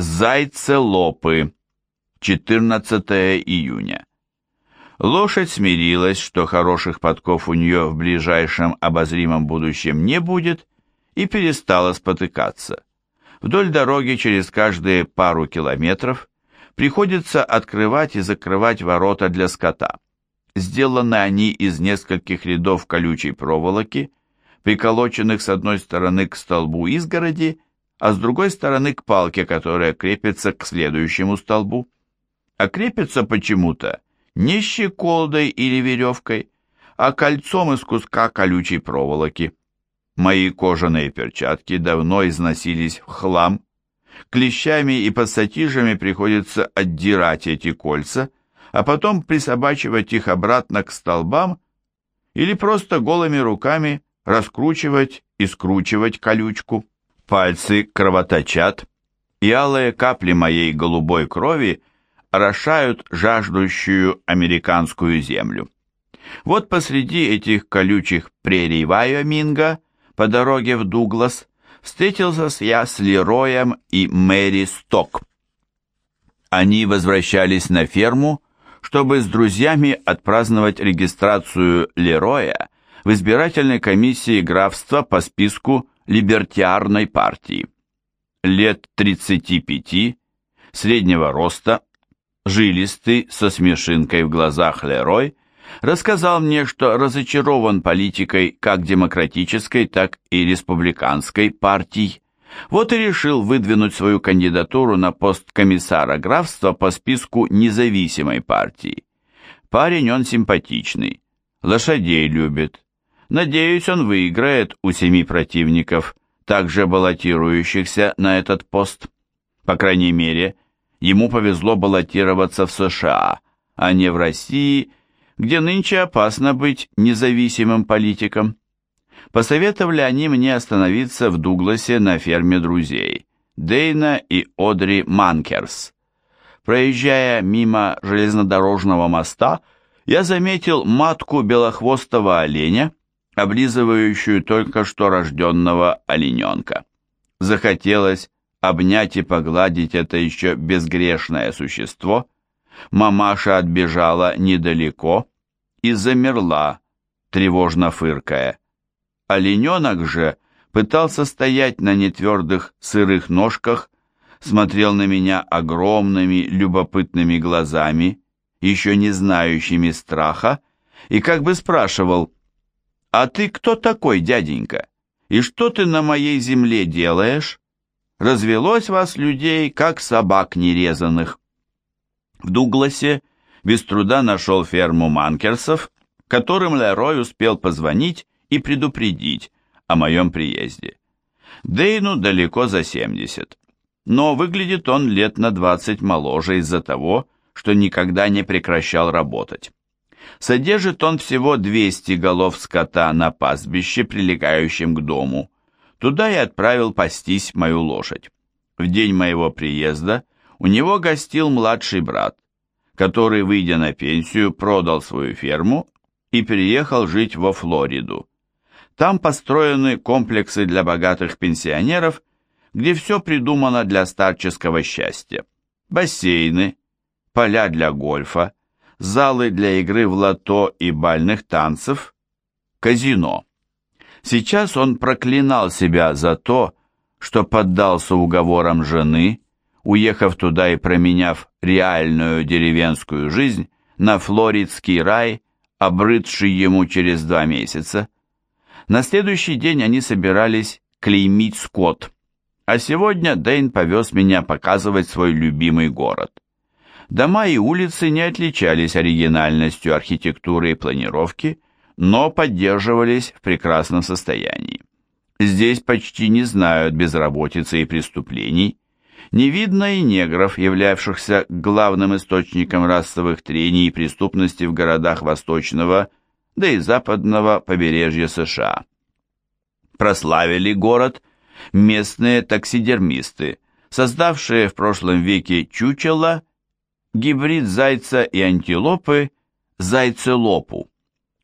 Зайцелопы. 14 июня. Лошадь смирилась, что хороших подков у нее в ближайшем обозримом будущем не будет, и перестала спотыкаться. Вдоль дороги через каждые пару километров приходится открывать и закрывать ворота для скота. Сделаны они из нескольких рядов колючей проволоки, приколоченных с одной стороны к столбу изгороди, а с другой стороны к палке, которая крепится к следующему столбу. А крепится почему-то не щеколдой или веревкой, а кольцом из куска колючей проволоки. Мои кожаные перчатки давно износились в хлам. Клещами и пассатижами приходится отдирать эти кольца, а потом присобачивать их обратно к столбам или просто голыми руками раскручивать и скручивать колючку. Пальцы кровоточат, и алые капли моей голубой крови орошают жаждущую американскую землю. Вот посреди этих колючих прерий Вайоминга, по дороге в Дуглас, встретился я с Лероем и Мэри Сток. Они возвращались на ферму, чтобы с друзьями отпраздновать регистрацию Лероя в избирательной комиссии графства по списку либертиарной партии. Лет 35, среднего роста, жилистый, со смешинкой в глазах Лерой, рассказал мне, что разочарован политикой как демократической, так и республиканской партий. Вот и решил выдвинуть свою кандидатуру на пост комиссара графства по списку независимой партии. Парень он симпатичный, лошадей любит. Надеюсь, он выиграет у семи противников, также баллотирующихся на этот пост. По крайней мере, ему повезло баллотироваться в США, а не в России, где нынче опасно быть независимым политиком. Посоветовали они мне остановиться в Дугласе на ферме друзей, Дейна и Одри Манкерс. Проезжая мимо железнодорожного моста, я заметил матку белохвостого оленя, облизывающую только что рожденного олененка. Захотелось обнять и погладить это еще безгрешное существо. Мамаша отбежала недалеко и замерла, тревожно фыркая. Олененок же пытался стоять на нетвердых сырых ножках, смотрел на меня огромными любопытными глазами, еще не знающими страха, и как бы спрашивал, «А ты кто такой, дяденька? И что ты на моей земле делаешь? Развелось вас людей, как собак нерезанных». В Дугласе без труда нашел ферму Манкерсов, которым Лерой успел позвонить и предупредить о моем приезде. Дейну далеко за 70, но выглядит он лет на 20 моложе из-за того, что никогда не прекращал работать. Содержит он всего 200 голов скота на пастбище, прилегающем к дому. Туда и отправил пастись мою лошадь. В день моего приезда у него гостил младший брат, который, выйдя на пенсию, продал свою ферму и переехал жить во Флориду. Там построены комплексы для богатых пенсионеров, где все придумано для старческого счастья. Бассейны, поля для гольфа, залы для игры в лото и бальных танцев, казино. Сейчас он проклинал себя за то, что поддался уговорам жены, уехав туда и променяв реальную деревенскую жизнь на флоридский рай, обрыдший ему через два месяца. На следующий день они собирались клеймить скот, а сегодня Дэйн повез меня показывать свой любимый город. Дома и улицы не отличались оригинальностью архитектуры и планировки, но поддерживались в прекрасном состоянии. Здесь почти не знают безработицы и преступлений, не видно и негров, являвшихся главным источником расовых трений и преступности в городах восточного, да и западного побережья США. Прославили город местные таксидермисты, создавшие в прошлом веке чучело гибрид зайца и антилопы зайцелопу.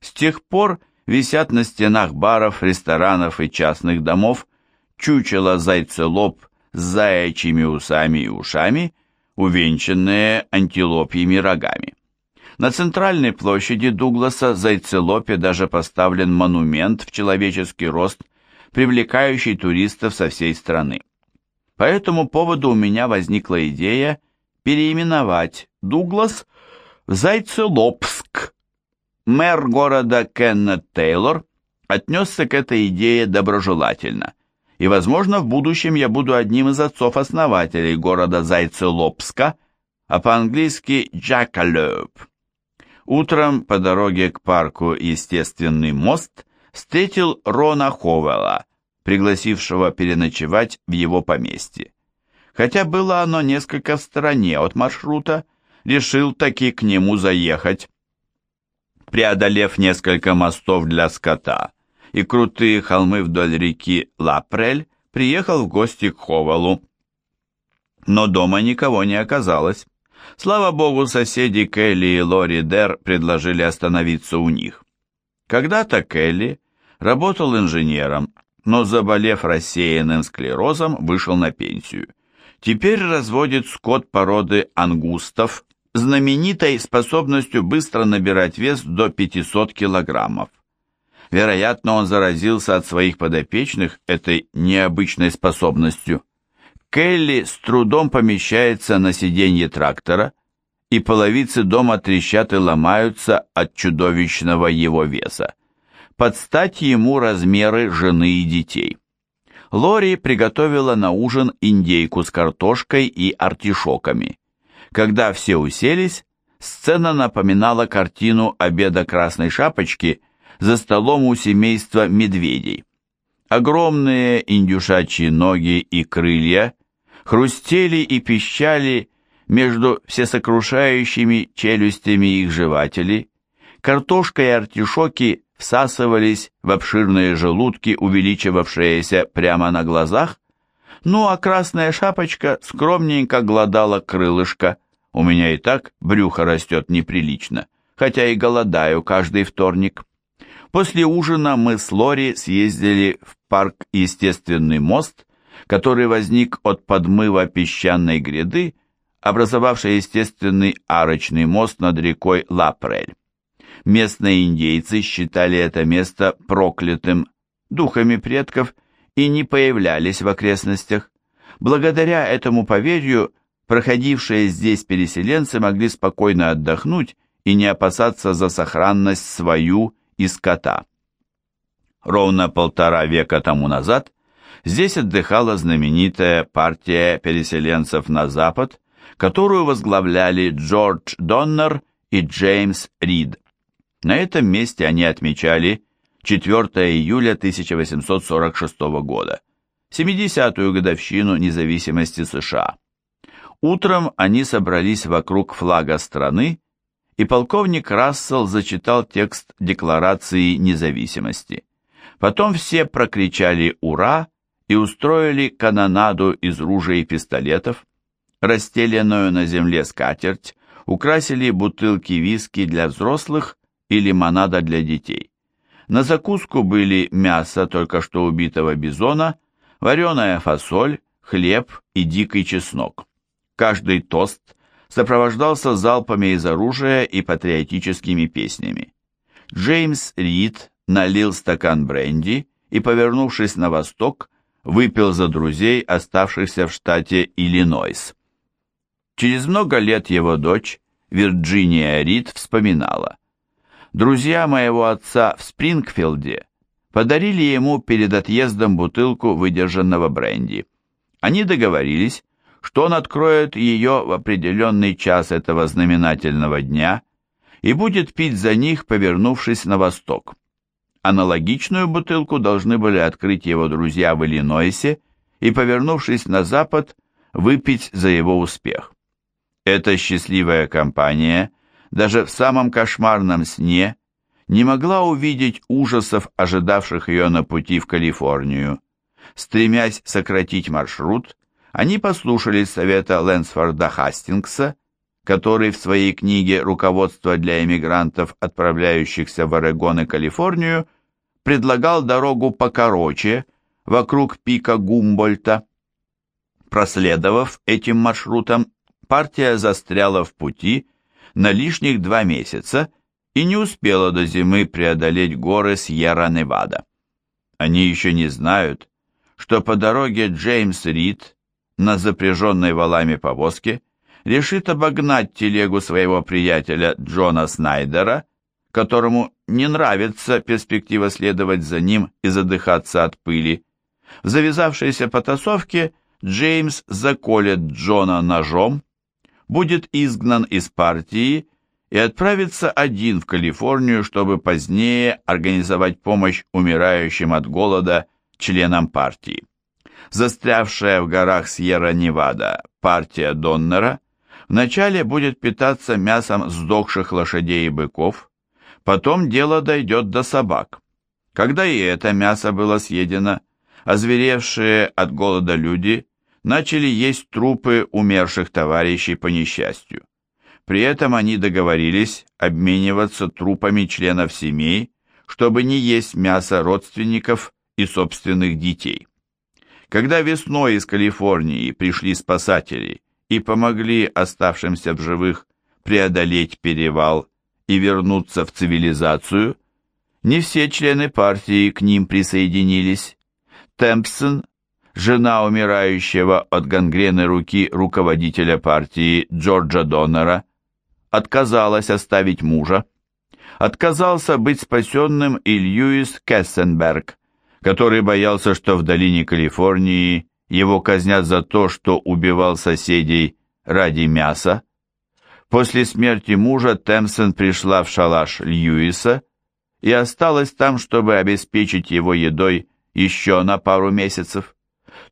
С тех пор висят на стенах баров, ресторанов и частных домов чучело зайцелоп с заячьими усами и ушами, увенчанные антилопьими рогами. На центральной площади Дугласа Зайцелопе даже поставлен монумент в человеческий рост, привлекающий туристов со всей страны. По этому поводу у меня возникла идея переименовать Дуглас в Зайцелопск. Мэр города Кеннет Тейлор отнесся к этой идее доброжелательно, и, возможно, в будущем я буду одним из отцов-основателей города Зайцелопска, а по-английски Джакалёб. Утром по дороге к парку «Естественный мост» встретил Рона Ховела, пригласившего переночевать в его поместье. Хотя было оно несколько в стороне от маршрута, решил таки к нему заехать. Преодолев несколько мостов для скота и крутые холмы вдоль реки Лапрель, приехал в гости к Ховелу. Но дома никого не оказалось. Слава богу, соседи Келли и Лори Дер предложили остановиться у них. Когда-то Келли работал инженером, но, заболев рассеянным склерозом, вышел на пенсию. Теперь разводит скот породы ангустов, знаменитой способностью быстро набирать вес до 500 килограммов. Вероятно, он заразился от своих подопечных этой необычной способностью. Келли с трудом помещается на сиденье трактора, и половицы дома трещат и ломаются от чудовищного его веса. Под стать ему размеры жены и детей. Лори приготовила на ужин индейку с картошкой и артишоками. Когда все уселись, сцена напоминала картину обеда Красной Шапочки за столом у семейства медведей. Огромные индюшачьи ноги и крылья хрустели и пищали между всесокрушающими челюстями их жевателей, картошка и артишоки всасывались в обширные желудки, увеличивавшиеся прямо на глазах, ну а красная шапочка скромненько гладала крылышко. У меня и так брюхо растет неприлично, хотя и голодаю каждый вторник. После ужина мы с Лори съездили в парк «Естественный мост», который возник от подмыва песчаной гряды, образовавшей естественный арочный мост над рекой Лапрель. Местные индейцы считали это место проклятым духами предков и не появлялись в окрестностях. Благодаря этому поверью проходившие здесь переселенцы могли спокойно отдохнуть и не опасаться за сохранность свою и скота. Ровно полтора века тому назад здесь отдыхала знаменитая партия переселенцев на запад, которую возглавляли Джордж Доннер и Джеймс Рид. На этом месте они отмечали 4 июля 1846 года, 70-ю годовщину независимости США. Утром они собрались вокруг флага страны, и полковник Рассел зачитал текст Декларации независимости. Потом все прокричали «Ура!» и устроили канонаду из ружей и пистолетов, расстеленную на земле скатерть, украсили бутылки виски для взрослых и лимонада для детей. На закуску были мясо только что убитого бизона, вареная фасоль, хлеб и дикий чеснок. Каждый тост сопровождался залпами из оружия и патриотическими песнями. Джеймс Рид налил стакан бренди и, повернувшись на восток, выпил за друзей, оставшихся в штате Иллинойс. Через много лет его дочь, Вирджиния Рид, вспоминала. Друзья моего отца в Спрингфилде подарили ему перед отъездом бутылку выдержанного бренди. Они договорились, что он откроет ее в определенный час этого знаменательного дня и будет пить за них, повернувшись на восток. Аналогичную бутылку должны были открыть его друзья в Иллинойсе и, повернувшись на запад, выпить за его успех. Эта счастливая компания даже в самом кошмарном сне не могла увидеть ужасов, ожидавших ее на пути в Калифорнию. Стремясь сократить маршрут, они послушались совета Лэнсфорда Хастингса, который в своей книге «Руководство для эмигрантов, отправляющихся в Орегон и Калифорнию» предлагал дорогу покороче, вокруг пика Гумбольта. Проследовав этим маршрутом, партия застряла в пути на лишних два месяца и не успела до зимы преодолеть горы Сьерра-Невада. Они еще не знают, что по дороге Джеймс Рид на запряженной валами повозке решит обогнать телегу своего приятеля Джона Снайдера, которому не нравится перспектива следовать за ним и задыхаться от пыли. В завязавшейся потасовке Джеймс заколет Джона ножом, будет изгнан из партии и отправится один в Калифорнию, чтобы позднее организовать помощь умирающим от голода членам партии. Застрявшая в горах Сьерра-Невада партия Доннера вначале будет питаться мясом сдохших лошадей и быков, потом дело дойдет до собак. Когда и это мясо было съедено, озверевшие от голода люди начали есть трупы умерших товарищей по несчастью. При этом они договорились обмениваться трупами членов семей, чтобы не есть мясо родственников и собственных детей. Когда весной из Калифорнии пришли спасатели и помогли оставшимся в живых преодолеть перевал и вернуться в цивилизацию, не все члены партии к ним присоединились. Темпсон жена умирающего от гангрены руки руководителя партии Джорджа Доннера, отказалась оставить мужа. Отказался быть спасенным и Льюис Кессенберг, который боялся, что в долине Калифорнии его казнят за то, что убивал соседей ради мяса. После смерти мужа Темсон пришла в шалаш Льюиса и осталась там, чтобы обеспечить его едой еще на пару месяцев.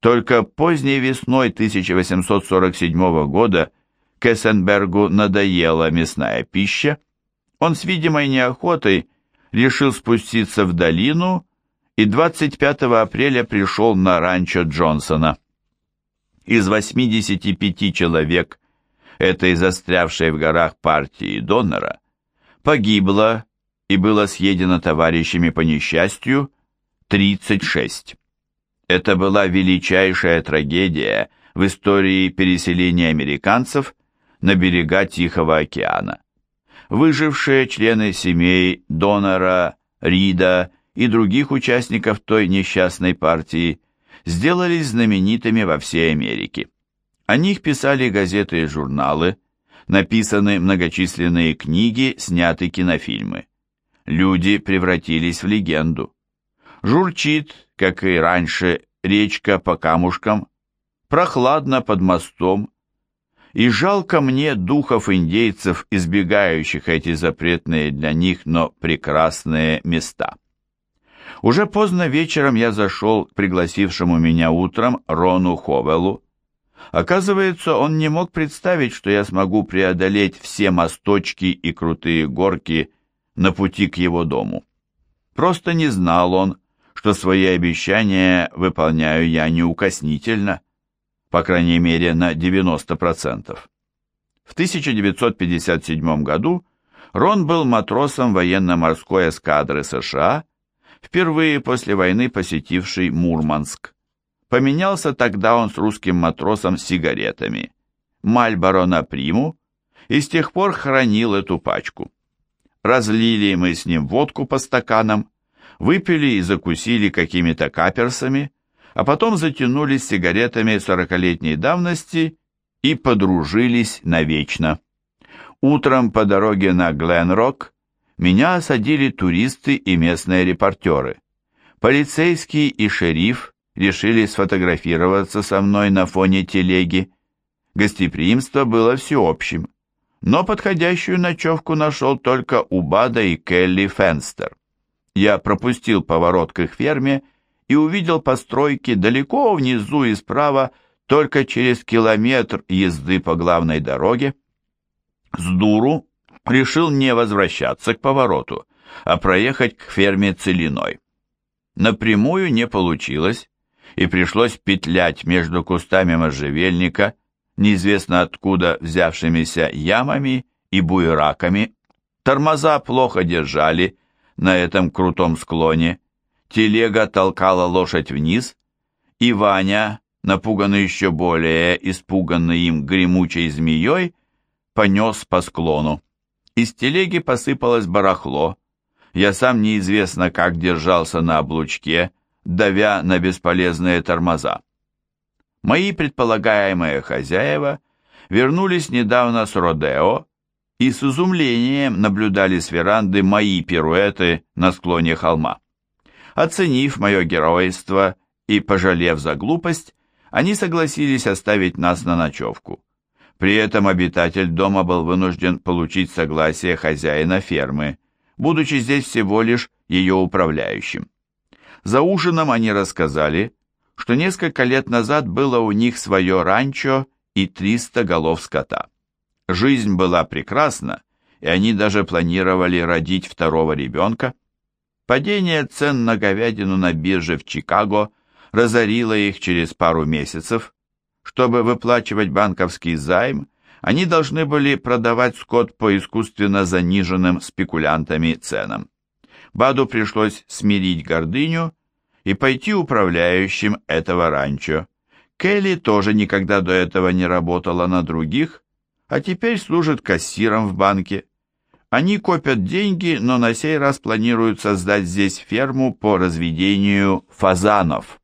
Только поздней весной 1847 года Кессенбергу надоела мясная пища, он с видимой неохотой решил спуститься в долину и 25 апреля пришел на ранчо Джонсона. Из 85 человек этой застрявшей в горах партии донора погибло и было съедено товарищами по несчастью 36. Это была величайшая трагедия в истории переселения американцев на берега Тихого океана. Выжившие члены семей Донора, Рида и других участников той несчастной партии сделались знаменитыми во всей Америке. О них писали газеты и журналы, написаны многочисленные книги, сняты кинофильмы. Люди превратились в легенду. Журчит, как и раньше, речка по камушкам, прохладно под мостом, и жалко мне духов индейцев, избегающих эти запретные для них, но прекрасные места. Уже поздно вечером я зашел к пригласившему меня утром Рону Ховелу. Оказывается, он не мог представить, что я смогу преодолеть все мосточки и крутые горки на пути к его дому. Просто не знал он, что свои обещания выполняю я неукоснительно, по крайней мере на 90%. В 1957 году Рон был матросом военно-морской эскадры США, впервые после войны посетивший Мурманск. Поменялся тогда он с русским матросом сигаретами, Мальборо на приму, и с тех пор хранил эту пачку. Разлили мы с ним водку по стаканам, выпили и закусили какими-то каперсами, а потом затянулись сигаретами сорокалетней давности и подружились навечно. Утром по дороге на Гленрок меня осадили туристы и местные репортеры. Полицейский и шериф решили сфотографироваться со мной на фоне телеги. Гостеприимство было всеобщим, но подходящую ночевку нашел только Убада и Келли Фенстер я пропустил поворот к их ферме и увидел постройки далеко внизу и справа, только через километр езды по главной дороге. С дуру решил не возвращаться к повороту, а проехать к ферме целиной. Напрямую не получилось, и пришлось петлять между кустами можжевельника, неизвестно откуда взявшимися ямами и буераками. Тормоза плохо держали, на этом крутом склоне, телега толкала лошадь вниз, и Ваня, напуганный еще более испуганный им гремучей змеей, понес по склону. Из телеги посыпалось барахло. Я сам неизвестно как держался на облучке, давя на бесполезные тормоза. Мои предполагаемые хозяева вернулись недавно с Родео и с изумлением наблюдали с веранды мои пируэты на склоне холма. Оценив мое геройство и пожалев за глупость, они согласились оставить нас на ночевку. При этом обитатель дома был вынужден получить согласие хозяина фермы, будучи здесь всего лишь ее управляющим. За ужином они рассказали, что несколько лет назад было у них свое ранчо и 300 голов скота. Жизнь была прекрасна, и они даже планировали родить второго ребенка. Падение цен на говядину на бирже в Чикаго разорило их через пару месяцев. Чтобы выплачивать банковский займ, они должны были продавать скот по искусственно заниженным спекулянтами ценам. Баду пришлось смирить гордыню и пойти управляющим этого ранчо. Келли тоже никогда до этого не работала на других, а теперь служит кассиром в банке. Они копят деньги, но на сей раз планируют создать здесь ферму по разведению фазанов.